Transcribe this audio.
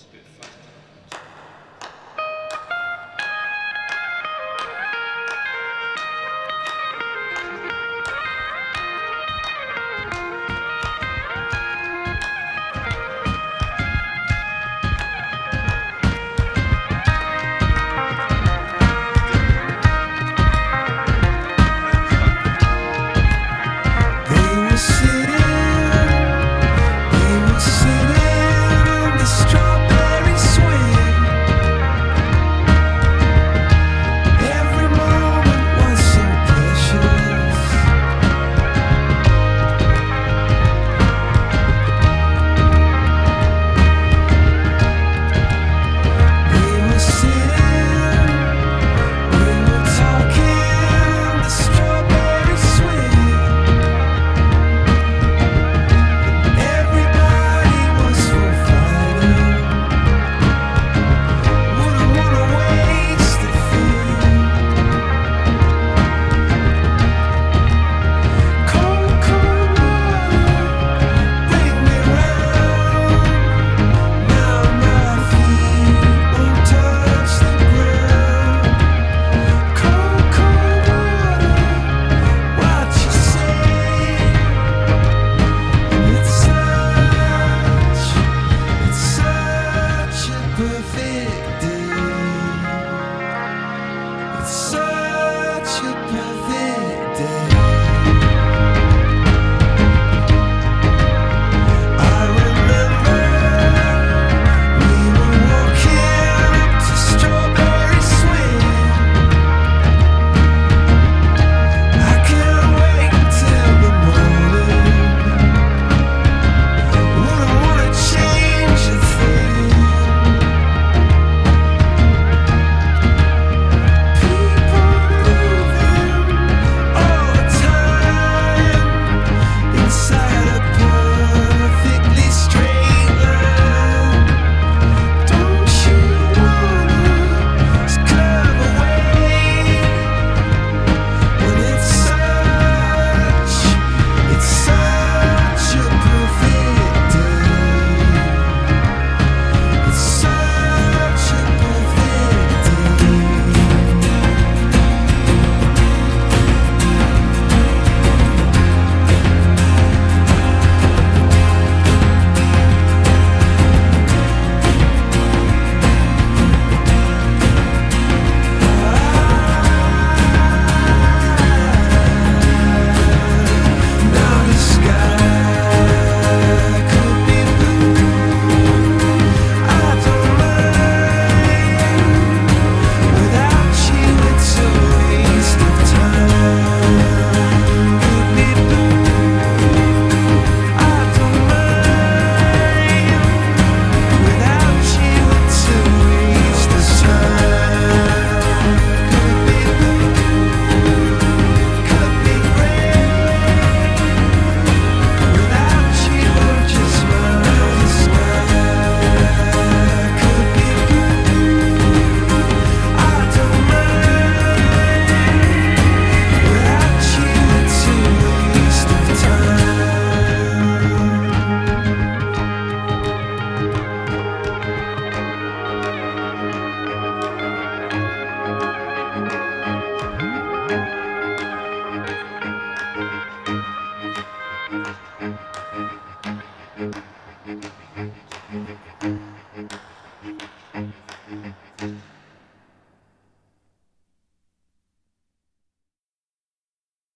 it's good for